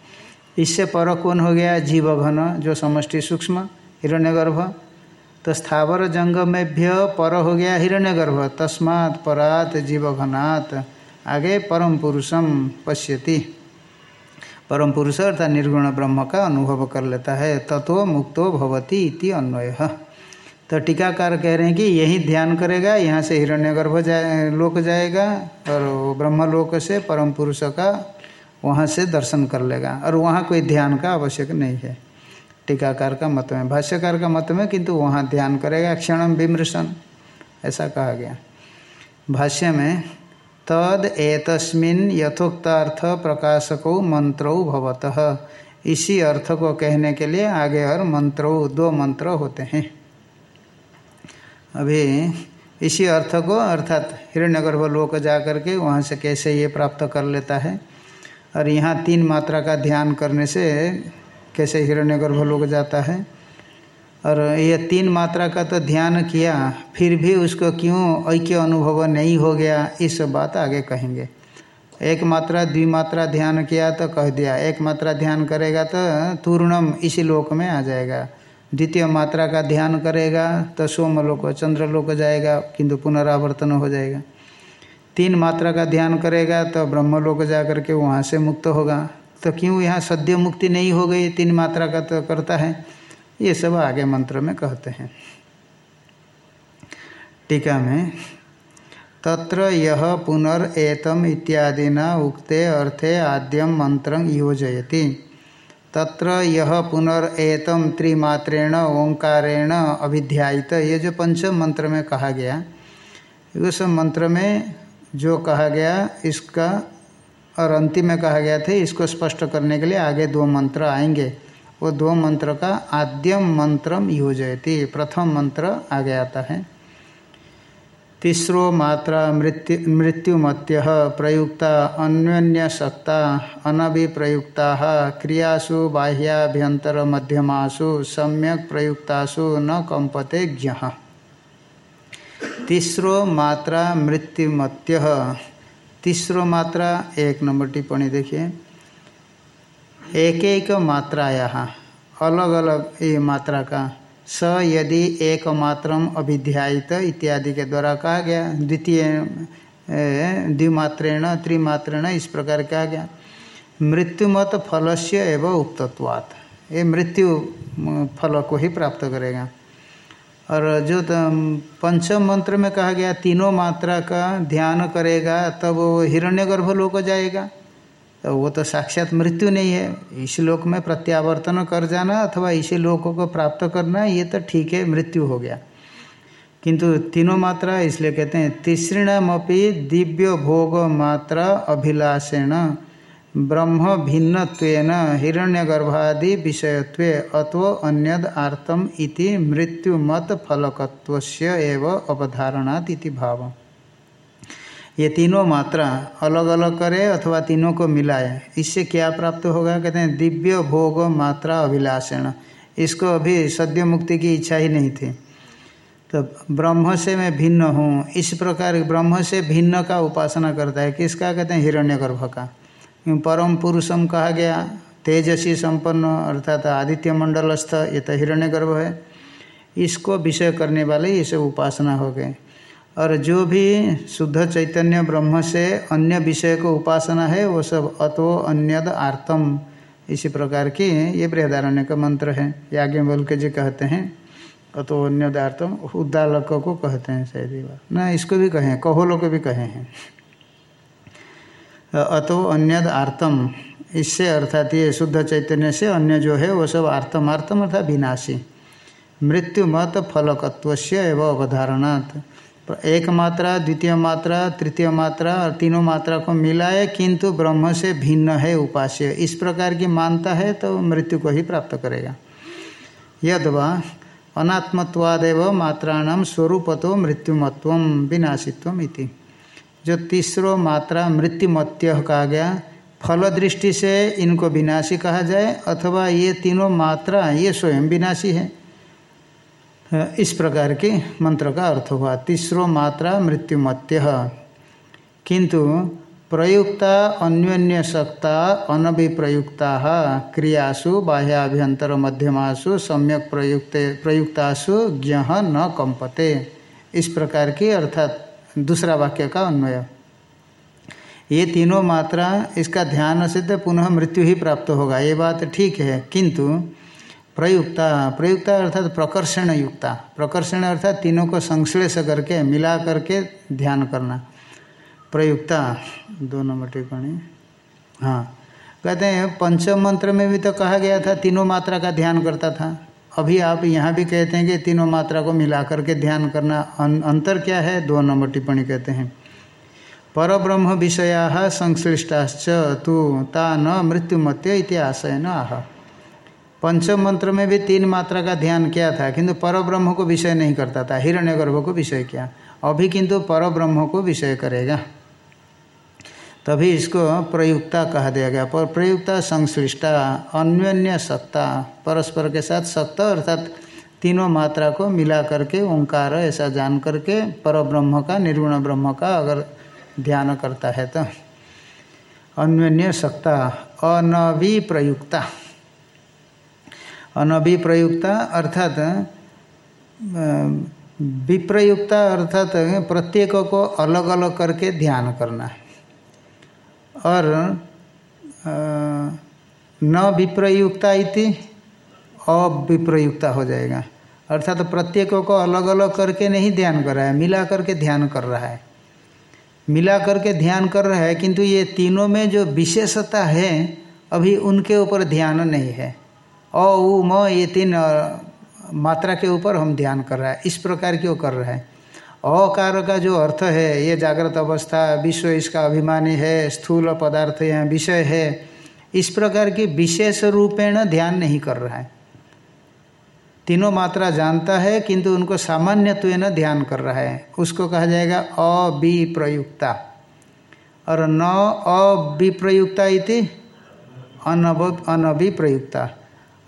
इससे पर कौन हो गया? जीव घन, जो समष्टि सूक्ष्म, हिरण्यगर्भ। तो स्थावर जंगमेभ्य पर हो गया हिरण्यगर्भ। तस्मात् परात जीव घनात्। आगे परम पुरुषम पश्यति। परम पुरुष अर्थात निर्गुण ब्रह्म का अनुभव कर लेता है। तत्व मुक्तो भवती इति अन्वय। तो टीकाकार कह रहे हैं कि यही ध्यान करेगा, यहाँ से हिरण्यगर्भ जाए, लोक जाएगा और ब्रह्मलोक से परम पुरुष का वहाँ से दर्शन कर लेगा और वहाँ कोई ध्यान का आवश्यक नहीं है। टीकाकार का मत में, भाष्यकार का मत में किंतु वहाँ ध्यान करेगा क्षणम विमृशन, ऐसा कहा गया। भाष्य में, तद एतस्मिन यथोक्तार्थ प्रकाशको मंत्रो भवतः। इसी अर्थ को कहने के लिए आगे और मंत्रो, दो मंत्र होते हैं। अभी इसी अर्थ को, अर्थात हिरण्यगर्भ लोक जा करके वहाँ से कैसे ये प्राप्त कर लेता है? और यहाँ तीन मात्रा का ध्यान करने से कैसे हिरण्यगर्भ लोक जाता है? और ये तीन मात्रा का तो ध्यान किया, फिर भी उसको क्यों ऐक्य अनुभव नहीं हो गया, इस बात आगे कहेंगे। एक मात्रा द्विमात्रा ध्यान किया तो कह दिया, एक मात्रा ध्यान करेगा तो तूर्णम इसी लोक में आ जाएगा। द्वितीय मात्रा का ध्यान करेगा तो सोमलोक चंद्रलोक जाएगा, किंतु पुनरावर्तन हो जाएगा। तीन मात्रा का ध्यान करेगा तो ब्रह्मलोक जा करके वहाँ से मुक्त होगा। तो क्यों यहाँ सद्य मुक्ति नहीं हो गई, तीन मात्रा का तो करता है? ये सब आगे मंत्र में कहते हैं। टीका में, तत्र यह इत्यादि न उक्ते अर्थे आद्यम मंत्र योजयति। तत्र यह पुनर्एतम त्रिमात्रेण ओंकारेण अभिध्यायित। ये जो पंचम मंत्र में कहा गया, उस मंत्र में जो कहा गया, इसका और अंतिम में कहा गया था, इसको स्पष्ट करने के लिए आगे दो मंत्र आएँगे। वो दो मंत्र का आद्यम मंत्रम योजयती, प्रथम मंत्र आगे आता है। तीसरो मात्रा मृत्यु, मृत्युमत्य प्रयुक्ता, अन्योन्यसक्ता, अनभिप्रयुक्ता, क्रियासु बाह्याभ्यंतर मध्यमासु सम्यक प्रयुक्तासु, न कंपते ज्ञ तीसरो मात्रा मृत्युमत्य। तीसरो मात्रा, एक नंबर टिप्पणी देखिए। एक एक मात्रा यहाँ अलग अलग ये मात्रा का स यदि एक मात्रम अभिध्यायित इत्यादि के द्वारा कहा गया। द्वितीय द्विमात्रेण, त्रिमात्रेण इस प्रकार कहा गया। मृत्युमत फल से एवं उक्तत्वात्। ये मृत्यु फल को ही प्राप्त करेगा। और जो पंचम मंत्र में कहा गया, तीनों मात्रा का ध्यान करेगा, तब वो हिरण्यगर्भ लोक जाएगा। तो वो तो साक्षात मृत्यु नहीं है। इस लोक में प्रत्यावर्तन कर जाना अथवा इसी लोकों को प्राप्त करना, ये तो ठीक है, मृत्यु हो गया। किंतु तीनों मात्रा इसलिए कहते हैं, तीसृणामपि दिव्य भोग मात्रा अभिलाषेण, ब्रह्म भिन्न हिरण्य गर्भादि विषयत्व अतो अन्यद आर्तम इति मृत्यु मत फलकत्व एव अवधारणात भाव ये तीनों मात्रा अलग अलग करे अथवा तीनों को मिलाए। इससे क्या प्राप्त होगा? कहते हैं, दिव्य भोग मात्रा अभिलाषण। इसको अभी सद्य मुक्ति की इच्छा ही नहीं थी। तो ब्रह्म से मैं भिन्न हूँ। इस प्रकार ब्रह्म से भिन्न का उपासना करता है। किसका? कहते हैं, हिरण्यगर्भ का। परम पुरुषम कहा गया, तेजसी संपन्न, अर्थात आदित्य मंडलस्थ, ये तो हिरण्यगर्भ है। इसको विषय करने वाले ये सब उपासना हो गए। और जो भी शुद्ध चैतन्य ब्रह्म से अन्य विषय को उपासना है, वो सब अतो अन्यद आर्तम। इसी प्रकार की ये बृहदारण्य का मंत्र है। याज्ञ बोल के जी कहते हैं, अतो अन्यद आर्तम, उद्दालक को कहते हैं शायद ना, इसको भी कहें, कहोलो को भी कहे हैं। अतो अन्यद आर्तम, इससे अर्थात ये शुद्ध चैतन्य से अन्य जो है, वो सब आर्तम। आर्तम अर्थात विनाशी। मृत्यु मत फलकत्व एवं अवधारणात्। एक मात्रा, द्वितीय मात्रा, तृतीय मात्रा और तीनों मात्रा को मिलाए, किंतु ब्रह्म से भिन्न है उपास्य। इस प्रकार की मानता है तो मृत्यु को ही प्राप्त करेगा। यदवा अनात्मत्वादेव मात्राणाम स्वरूपतो मृत्युमत्व विनाशित्व इति। जो तीसरो मात्रा मृत्युमत्य कहा गया फल दृष्टि से इनको विनाशी कहा जाए, अथवा ये तीनों मात्रा, ये स्वयं विनाशी है। इस प्रकार के मंत्र का अर्थ हुआ, तीसरो मात्रा मृत्युमत्य। किंतु प्रयुक्ता अन्योन्य सत्ता अनभिप्रयुक्ता क्रियासु, बाह्याभ्यंतर मध्यमासु, सम्यक प्रयुक्त, प्रयुक्तासु ज्ञ न कंपते इस प्रकार की अर्थात दूसरा वाक्य का अन्वय। ये तीनों मात्रा, इसका ध्यान से तो पुनः मृत्यु ही प्राप्त होगा, ये बात ठीक है। किंतु प्रयुक्ता प्रयुक्ता अर्थात प्रकर्षण युक्ता प्रकर्षण अर्थात तीनों को संश्लेष करके, मिला करके ध्यान करना। प्रयुक्ता दो नंबर टिप्पणी। हाँ। कहते हैं पंचम मंत्र में भी तो कहा गया था, तीनों मात्रा का ध्यान करता था। अभी आप यहाँ भी कहते हैं कि तीनों मात्रा को मिला करके ध्यान करना अंतर क्या है? दो नंबर टिप्पणी कहते हैं। पर ब्रह्म विषया संश्लिष्टाश्च तू ता न मृत्युमत्य इतिहास न आह। पंचम मंत्र में भी तीन मात्रा का ध्यान किया था, किंतु पर ब्रह्म को विषय नहीं करता था, हिरण्यगर्भ को विषय किया। अभी किंतु पर ब्रह्म को विषय करेगा। तभी इसको प्रयुक्ता कहा दिया गया। पर प्रयुक्ता, संश्लिष्टा, अन्योन्य सत्ता, परस्पर के साथ सत्ता अर्थात तीनों मात्रा को मिला करके ओंकार, ऐसा जान करके पर ब्रह्म का, निर्गुण ब्रह्म का अगर ध्यान करता है तो। अन्योन्य सत्ता अनवि प्रयुक्ता अनभिप्रयुक्ता अर्थात विप्रयुक्ता अर्थात प्रत्येक को अलग अलग करके ध्यान करना है। और न विप्रयुक्ता इति अविप्रयुक्ता हो जाएगा। अर्थात प्रत्येक को अलग अलग करके नहीं ध्यान कर रहा है, मिला करके ध्यान कर रहा है। मिला करके ध्यान कर रहा है, किंतु ये तीनों में जो विशेषता है, अभी उनके ऊपर ध्यान नहीं है। अ उ म ये तीन मात्रा के ऊपर हम ध्यान कर रहा है। इस प्रकार की वो कर रहा है? अकार का जो अर्थ है, ये जागृत अवस्था, विश्व इसका अभिमानी है, स्थूल पदार्थ यहाँ विषय है, इस प्रकार की विशेष रूपेण ध्यान नहीं कर रहा है। तीनों मात्रा जानता है, किंतु उनको सामान्यत्व ध्यान कर रहा है। उसको कहा जाएगा अविप्रयुक्ता। और न अविप्रयुक्ता इति अनव अनभिप्रयुक्ता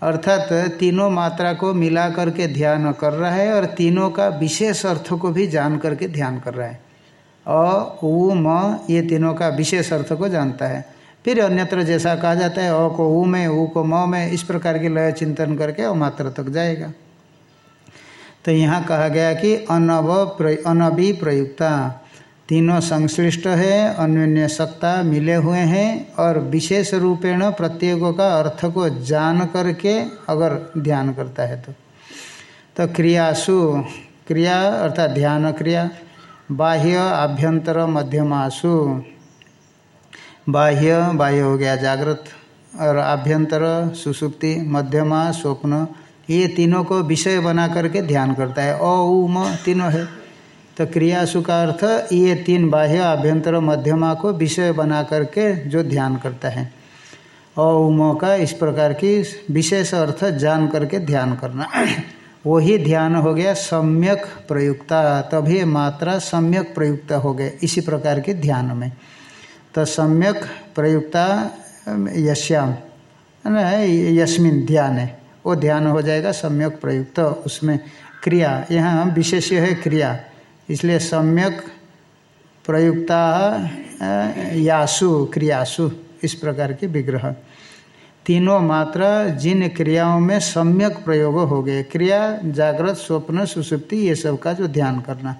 अर्थात तीनों मात्रा को मिला करके ध्यान कर रहा है और तीनों का विशेष अर्थ को भी जान करके ध्यान कर रहा है। अ, उ, म, ये तीनों का विशेष अर्थ को जानता है। फिर अन्यत्र जैसा कहा जाता है, अ को ऊ में ऊ को म में, इस प्रकार के लय चिंतन करके अमात्र तक जाएगा। तो यहाँ कहा गया कि अनव अनवि प्रयुक्ता। तीनों संश्लिष्ट है, अन्योन्य सत्ता मिले हुए हैं और विशेष रूपेण प्रत्येकों का अर्थ को जान करके अगर ध्यान करता है तो। तो क्रियासु, क्रिया अर्थात ध्यान क्रिया, बाह्य आभ्यंतर मध्यमासु, बाह्य बाह्य हो गया जागृत, और आभ्यंतर सुसुप्ति, मध्यमा, स्वप्न, ये तीनों को विषय बना करके ध्यान करता है। अ, उ, म, तीनों है। तो क्रियासु का अर्थ ये तीन बाह्य आभ्यंतर मध्यमा को विषय बना करके जो ध्यान करता है। अउम का इस प्रकार की विशेष अर्थ जान करके ध्यान करना। <clears throat> वही ध्यान हो गया सम्यक प्रयुक्ता, तभी मात्रा सम्यक प्रयुक्त हो गए इसी प्रकार के ध्यान में। तो सम्यक प्रयुक्ता यश्याम यस्मिन ध्यान है वो ध्यान हो जाएगा सम्यक प्रयुक्त उसमें। क्रिया, यहाँ विशेष है क्रिया। इसलिए सम्यक प्रयुक्ता यासु, क्रियासु, इस प्रकार के विग्रह। तीनों मात्रा जिन क्रियाओं में सम्यक प्रयोग हो गए, क्रिया, जागृत, स्वप्न, सुसुप्ति, ये सब का जो ध्यान करना।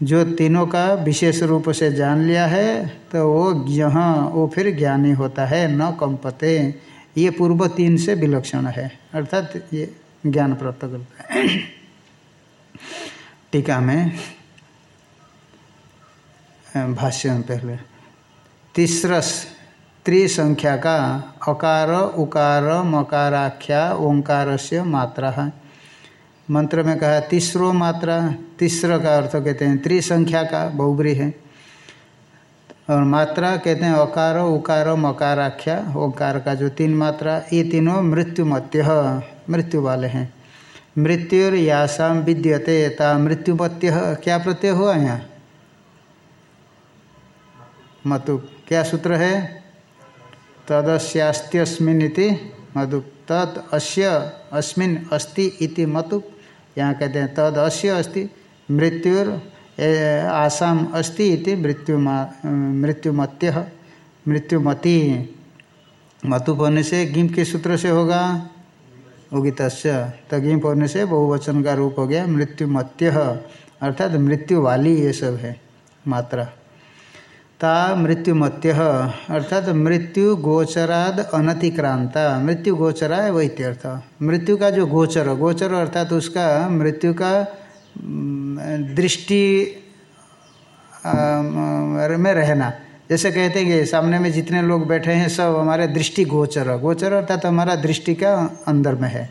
जो तीनों का विशेष रूप से जान लिया है तो वो यहाँ वो फिर ज्ञानी होता है, न कंपते ये पूर्व तीन से विलक्षण है, अर्थात ये ज्ञान प्राप्त करता है। टीका में भाष्य में पहले, तीसरस, त्रिसंख्या का अकार, उकार, मकाराख्या ओंकार से मात्रा। है मंत्र में कहा, तीसरो मात्रा, तीसरा का अर्थ कहते हैं त्रिसंख्या का बहुब्री है। और मात्रा कहते हैं अकार, उकार, मकाराख्या, ओंकार का जो तीन मात्रा, ये तीनों मृत्युमत्य मृत्यु वाले हैं। मृत्यु यासाम विद्यते ता मृत्युमत्य। क्या प्रत्यय हुआ यहाँ? मतु क्या सूत्र है? तदस्यास्त्यस्मिन मधु। तद अस्य अस्मिन अस्ति इति मतु यहाँ कहते हैं, तद अस्य अस्ति, मृत्युर आसाम अस्ति इति मृत्यु मृत्युमत्य। मृत्युमति। मतु पढ़ने से गिम के सूत्र से होगा। उगित तो गिम पढ़ने से बहुवचन का रूप हो गया, मृत्युमत्य। अर्थात मृत्यु वाली ये सब है, मात्रा। ता मृत्युमत्य, अर्थात मृत्यु गोचराद अनतिक्रांता। मृत्यु गोचरा है वही मृत्यु का जो गोचर गोचर अर्थात उसका मृत्यु का दृष्टि में रहना। जैसे कहते हैं कि सामने में जितने लोग बैठे हैं, सब हमारे दृष्टि गोचर गोचर अर्थात हमारा दृष्टि का अंदर में है।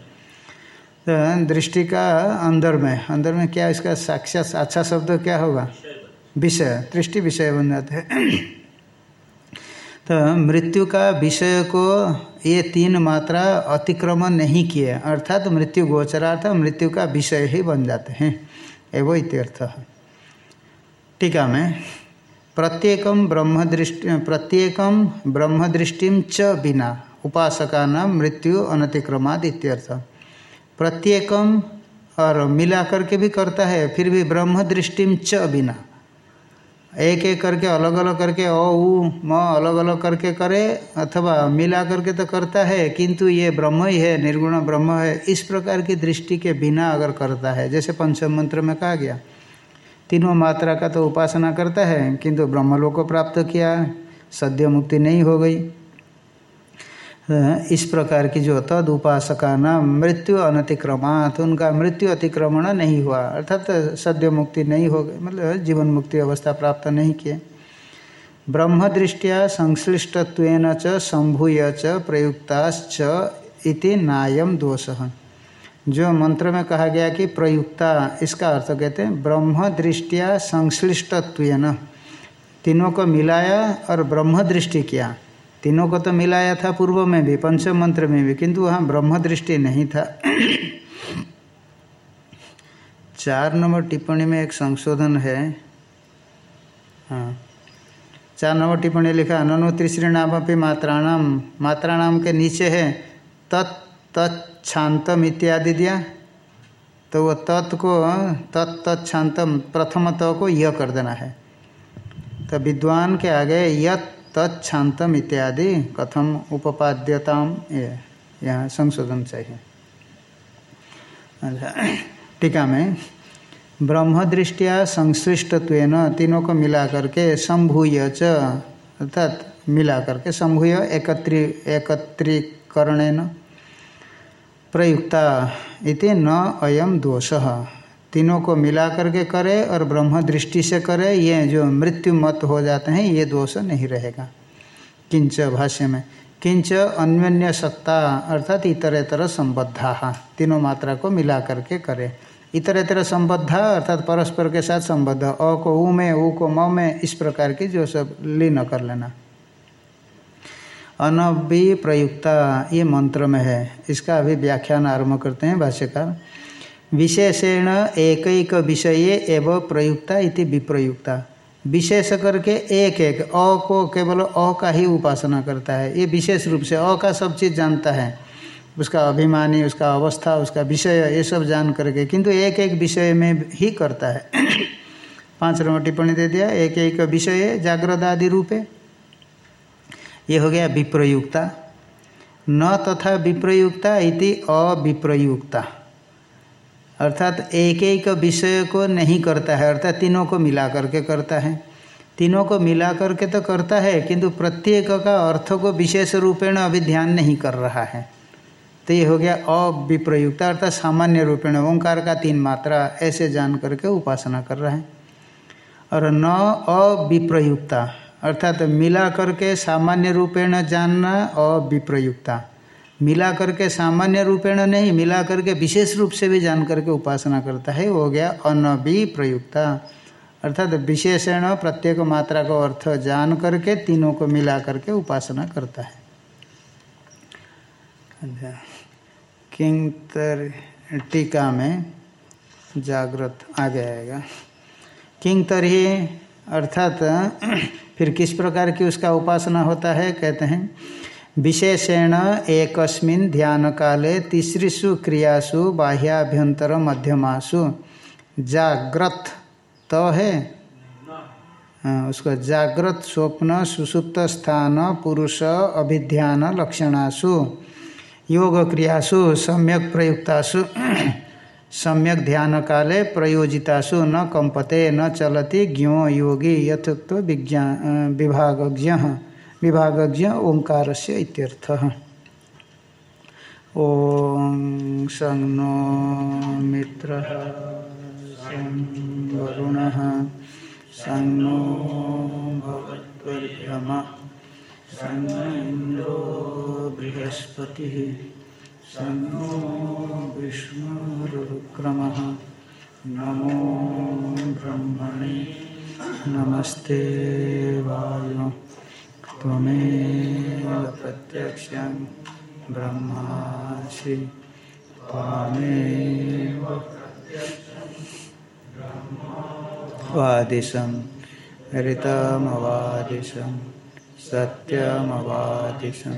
तो दृष्टि का अंदर में अंदर में क्या इसका साक्षात अच्छा शब्द क्या होगा? विषय, दृष्टि विषय बन जाते हैं। तो मृत्यु का विषय को ये तीन मात्रा अतिक्रमण नहीं किए, अर्थात तो मृत्यु गोचरार्थ, मृत्यु का विषय ही बन जाते हैं। एवं इत्यर्थ। है टीका में प्रत्येकम ब्रह्मदृष्टि प्रत्येकम ब्रह्मदृष्टि च बिना उपासका नाम मृत्यु अनतिक्रमाद इत्यर्थ। प्रत्येकम और मिला करके भी करता है, फिर भी ब्रह्म दृष्टि च बिना एक एक करके, अलग अलग करके, अ, उ, म, अलग अलग करके करे, अथवा मिला करके तो करता है, किंतु ये ब्रह्म ही है, निर्गुण ब्रह्म है, इस प्रकार की दृष्टि के बिना अगर करता है, जैसे पंचम मंत्र में कहा गया। तीनों मात्रा का तो उपासना करता है, किंतु ब्रह्मलोक को प्राप्त किया, सद्य मुक्ति नहीं हो गई। इस प्रकार की जो तद उपासका नाम मृत्यु अनतिक्रमात, उनका मृत्यु अतिक्रमण नहीं हुआ, अर्थात सद्य मुक्ति नहीं हो गई मतलब जीवन मुक्ति अवस्था प्राप्त नहीं किए। ब्रह्म दृष्टिया संश्लिष्टत्व च संभूय च प्रयुक्ताश्च इति नायम दोष। जो मंत्र में कहा गया कि प्रयुक्ता, इसका अर्थ कहते हैं ब्रह्म दृष्टिया संश्लिष्टत्व तीनों को मिलाया और ब्रह्म दृष्टि किया। तीनों को तो मिलाया था पूर्व में भी पंचम मंत्र में भी, किंतु वहाँ ब्रह्म दृष्टि नहीं था। चार नंबर टिप्पणी में एक संशोधन है। हाँ। चार नंबर टिप्पणी लिखा, ननु त्रिश्रीणाम अपनी मात्राणाम मात्राणाम के नीचे है, तत् तत्छांतम इत्यादि दिया। तो वो तत् को तत्तच्छांतम प्रथम त को यह कर देना है। तो विद्वान के आगे यत तत्शांतम इत्यादि कथम उपाद्यताम ये, यहाँ संशोधन चाहिए। अच्छा टीका में ब्रह्म दृष्टिया संश्लिष्टत्व तीनों को मिला करके संभूय च, अर्थात मिला करके संभूय, एकत्री एकत्रीकरण प्रयुक्ता इति न अयम दोष। तीनों को मिला करके करे और ब्रह्म दृष्टि से करे, ये जो मृत्यु मत हो जाते हैं, ये दोष नहीं रहेगा। किंच भाष्य में, किंच अन्य सत्ता अर्थात इतर इतर संबद्धा। तीनों मात्रा को मिला करके करे। इतर इतर संबद्ध अर्थात परस्पर के साथ संबद्ध। अ को ऊ में, उ को म में, इस प्रकार की जो सब लीन कर लेना। अनवि प्रयुक्ता ये मंत्र में है। इसका अभी व्याख्यान आरंभ करते हैं भाष्यकार। विशेषेण एक एक विषय एवं प्रयुक्ता इति विप्रयुक्ता। विशेष करके एक एक, अ को केवल अ का ही उपासना करता है। ये विशेष रूप से अ का सब चीज़ जानता है। उसका अभिमानी, उसका अवस्था, उसका विषय, ये सब जान करके, किंतु एक एक विषय में ही करता है। <coughs> पाँच नंबर टिप्पणी दे दिया। एक एक विषय जागृत आदि रूपे। ये हो गया विप्रयुक्ता। न तथा विप्रयुक्ता इति अविप्रयुक्ता। अर्थात एक एक विषय को नहीं करता है, अर्थात तीनों को मिला करके करता है। तीनों को मिला करके तो करता है, किंतु प्रत्येक का अर्थ को विशेष रूपेण अभी ध्यान नहीं कर रहा है। तो ये हो गया अविप्रयुक्ता, अर्थात सामान्य रूपेण, ओंकार का तीन मात्रा, ऐसे जान करके उपासना कर रहा है। और न अविप्रयुक्ता। अर्थात मिला करके सामान्य रूपेण जानना अविप्रयुक्ता। मिला करके सामान्य रूपेण नहीं, मिला करके विशेष रूप से भी जान करके उपासना करता है हो गया अनवि प्रयुक्ता अर्थात विशेषण, प्रत्येक मात्रा का अर्थ जान करके तीनों को मिला करके उपासना करता है। किंग टीका में जागृत आ आएगा। किंग तरही अर्थात, फिर किस प्रकार की उसका उपासना होता है, कहते हैं, विशेषेण एकस्मिन ध्यान काले तीसरीसु क्रियासु बाह्याभ्यंतर मध्यमासु। जाग्रत तो है? उसको जागृत स्वप्न, सुसुप्त स्थान, पुरुष, अभिध्यान, लक्षणासु, योग क्रियासु, सम्यक प्रयुक्तासु। सम्यक ध्यान काले प्रयोजितासु न कंपते न चलति ज्ञो योगी यथोक्त विज्ञान विभागज्ञ विभागज्ञ ओंकार से ओं नो मित्र सं वरुण सं नो भगवत्म बृहस्पति। सं नो विष्णुरुक्रम नमो ब्रह्मणे नमस्ते वायु। त्वमेव प्रत्यक्षं ब्रह्मासि। त्वामेव वादिशं ऋतमवादिशं सत्यमवादिशं।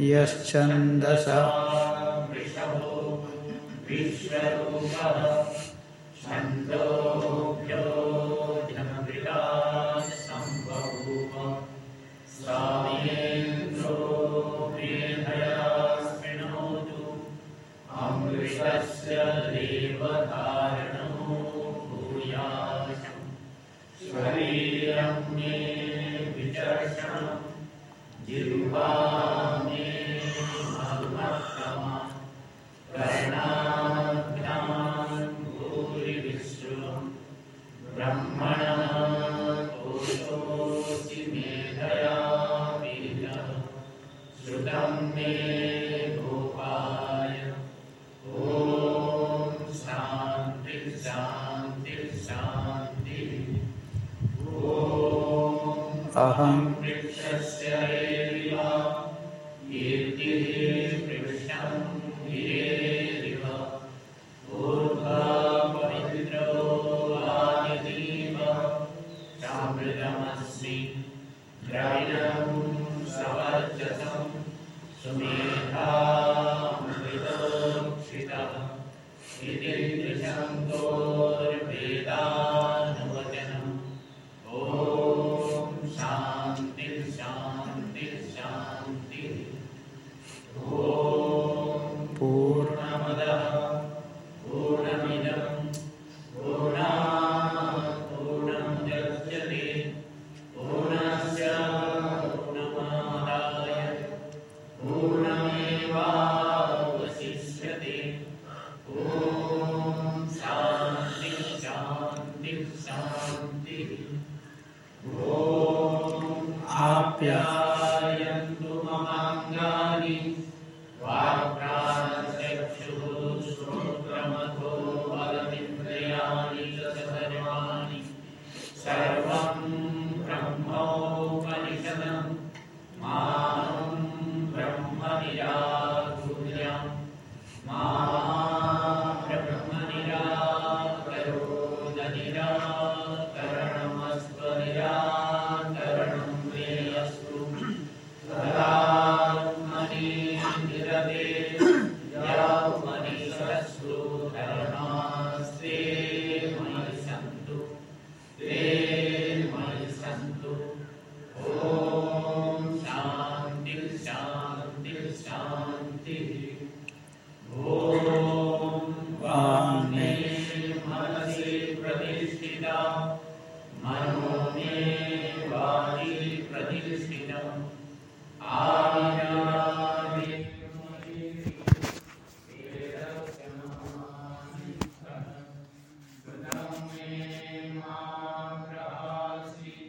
यश्छन्दसा। अहम